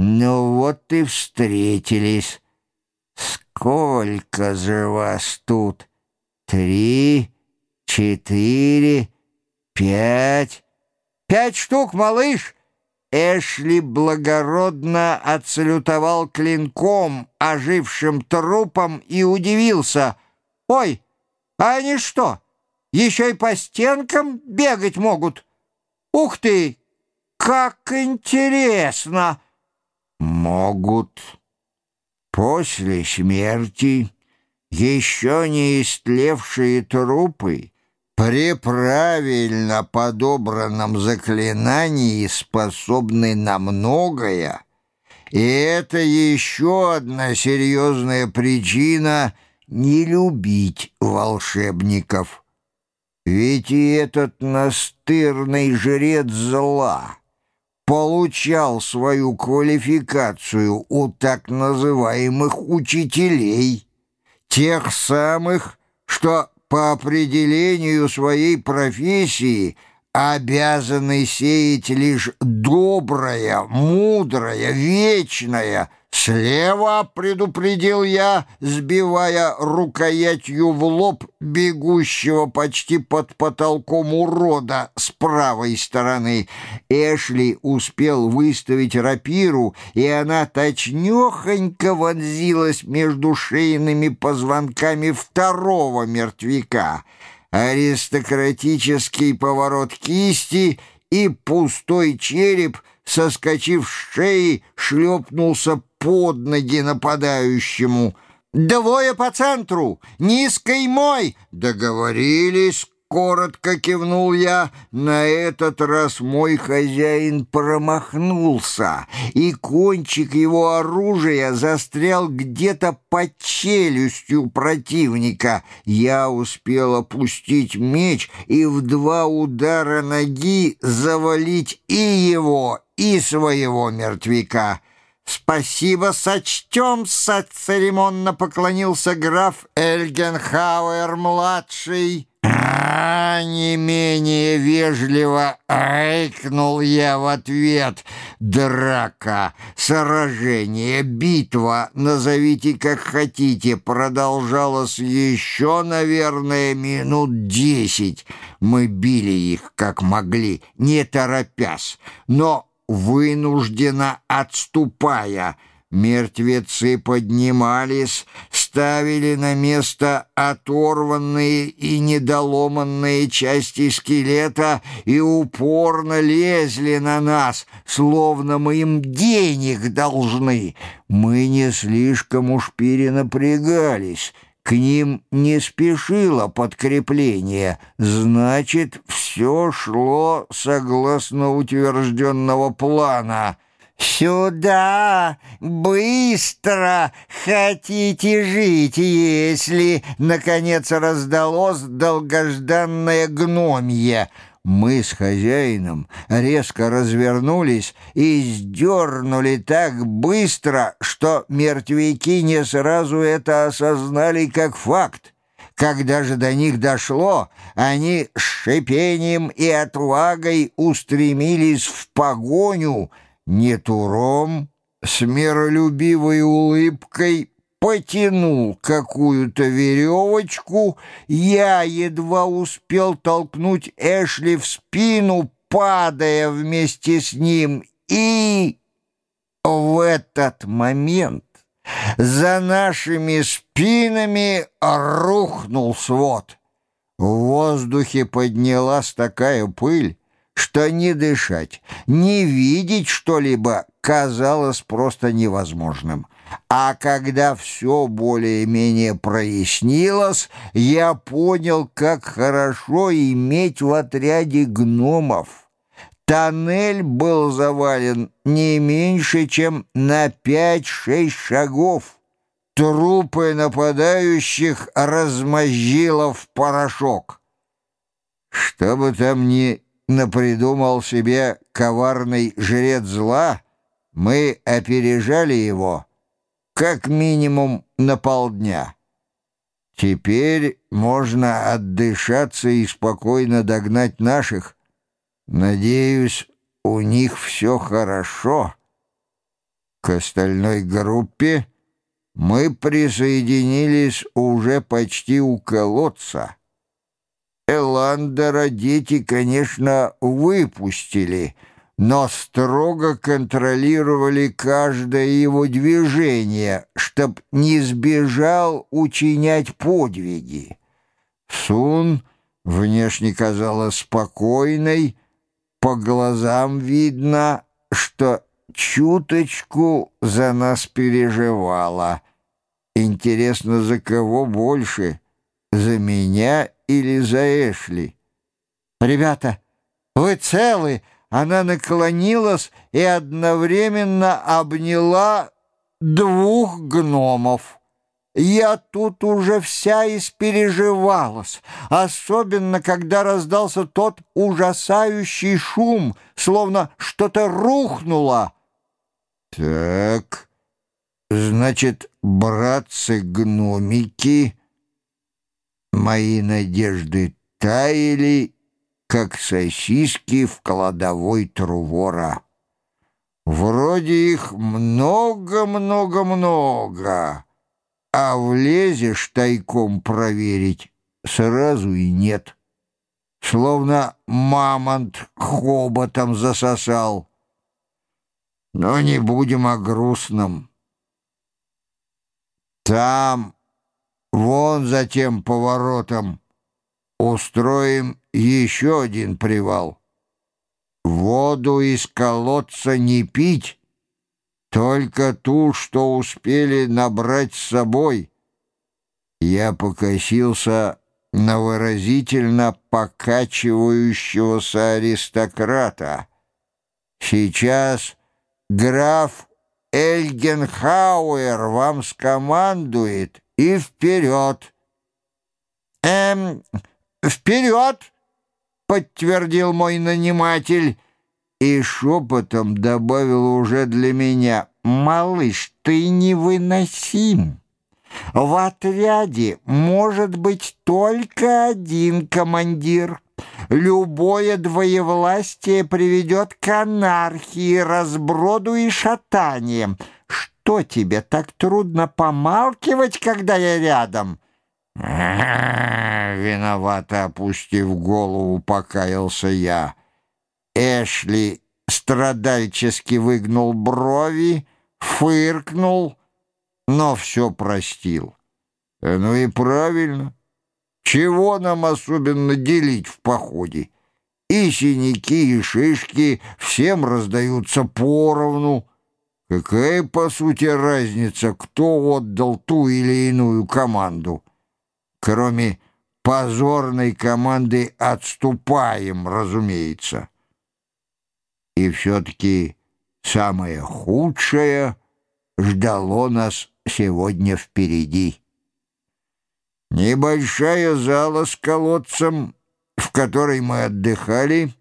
Ну вот и встретились. Сколько же вас тут? Три, четыре, пять. Пять штук, малыш. Эшли благородно отсалютовал клинком ожившим трупом и удивился. «Ой, а они что, еще и по стенкам бегать могут? Ух ты, как интересно!» «Могут. После смерти еще не истлевшие трупы» при правильно подобранном заклинании способны на многое, и это еще одна серьезная причина не любить волшебников. Ведь и этот настырный жрец зла получал свою квалификацию у так называемых учителей, тех самых, что по определению своей профессии обязаны сеять лишь доброе, мудрое, вечное, «Слева!» — предупредил я, сбивая рукоятью в лоб бегущего почти под потолком урода с правой стороны. Эшли успел выставить рапиру, и она точнёхонько вонзилась между шейными позвонками второго мертвяка. Аристократический поворот кисти и пустой череп — соскочив с шеи, шлепнулся под ноги нападающему. «Двое по центру! Низкой мой!» «Договорились!» Коротко кивнул я. На этот раз мой хозяин промахнулся, и кончик его оружия застрял где-то под челюстью противника. Я успел опустить меч и в два удара ноги завалить и его, и своего мертвяка. «Спасибо, сочтем-со!» — церемонно поклонился граф Эльгенхауэр-младший. «А, не менее вежливо рыкнул я в ответ. Драка, сражение, битва, назовите как хотите, продолжалась еще, наверное, минут десять. Мы били их, как могли, не торопясь, но вынужденно отступая. Мертвецы поднимались, ставили на место оторванные и недоломанные части скелета и упорно лезли на нас, словно мы им денег должны. Мы не слишком уж перенапрягались». К ним не спешило подкрепление, значит, все шло согласно утвержденного плана. «Сюда! Быстро! Хотите жить, если...» Наконец раздалось долгожданное гномье — мы с хозяином резко развернулись и сдернули так быстро, что мертвяки не сразу это осознали как факт. Когда же до них дошло, они с шипением и отвагой устремились в погоню, не туром, с миролюбивой улыбкой потянул какую-то веревочку, я едва успел толкнуть Эшли в спину, падая вместе с ним, и в этот момент за нашими спинами рухнул свод. В воздухе поднялась такая пыль, что не дышать, не видеть что-либо казалось просто невозможным. А когда все более-менее прояснилось, я понял, как хорошо иметь в отряде гномов. Тоннель был завален не меньше, чем на пять-шесть шагов. Трупы нападающих размозжило в порошок. Что бы там ни напридумал себе коварный жрец зла, мы опережали его — как минимум на полдня. Теперь можно отдышаться и спокойно догнать наших. Надеюсь, у них все хорошо». К остальной группе мы присоединились уже почти у колодца. Эландера дети, конечно, выпустили, но строго контролировали каждое его движение, чтоб не сбежал учинять подвиги. Сун внешне казалась спокойной, по глазам видно, что чуточку за нас переживала. Интересно, за кого больше, за меня или за Эшли? «Ребята, вы целы?» Она наклонилась и одновременно обняла двух гномов. Я тут уже вся испереживалась, особенно когда раздался тот ужасающий шум, словно что-то рухнуло. «Так, значит, братцы-гномики...» Мои надежды таяли, как сосиски в кладовой Трувора. Вроде их много-много-много, а влезешь тайком проверить сразу и нет. Словно мамонт хоботом засосал. Но не будем о грустном. Там Вон за тем поворотом устроим еще один привал. Воду из колодца не пить, только ту, что успели набрать с собой. Я покосился на выразительно покачивающегося аристократа. Сейчас граф Эльгенхауэр вам скомандует — и вперед!» «Эм, вперед!» — подтвердил мой наниматель и шепотом добавил уже для меня. «Малыш, ты невыносим!» В отряде может быть только один командир. Любое двоевластие приведет к анархии, разброду и шатаниям что тебе так трудно помалкивать, когда я рядом?» Виновато опустив голову, покаялся я. Эшли страдальчески выгнул брови, фыркнул, но все простил. «Ну и правильно. Чего нам особенно делить в походе? И синяки, и шишки всем раздаются поровну». Какая, по сути, разница, кто отдал ту или иную команду? Кроме позорной команды «отступаем», разумеется. И все-таки самое худшее ждало нас сегодня впереди. Небольшая зала с колодцем, в которой мы отдыхали,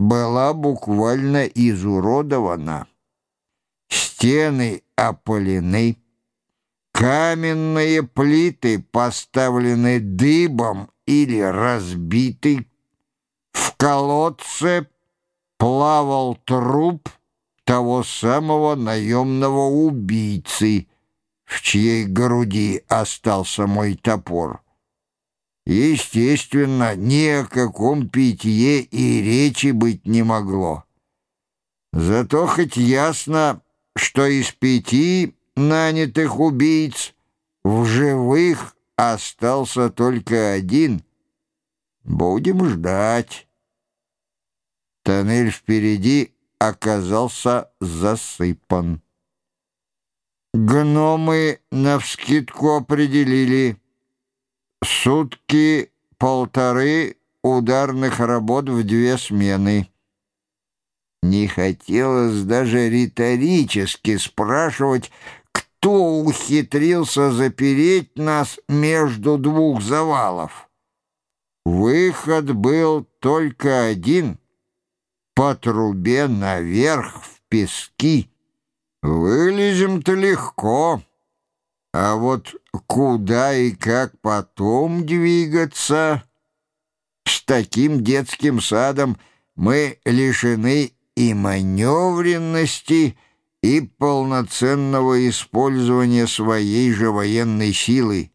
была буквально изуродована. Стены опалены, каменные плиты поставлены дыбом или разбиты. В колодце плавал труп того самого наемного убийцы, в чьей груди остался мой топор. Естественно, ни о каком питье и речи быть не могло. Зато хоть ясно, что из пяти нанятых убийц в живых остался только один. Будем ждать. Тоннель впереди оказался засыпан. Гномы навскидку определили сутки полторы ударных работ в две смены. Не хотелось даже риторически спрашивать, кто ухитрился запереть нас между двух завалов. Выход был только один — по трубе наверх в пески. Вылезем-то легко, а вот куда и как потом двигаться? С таким детским садом мы лишены и маневренности, и полноценного использования своей же военной силы.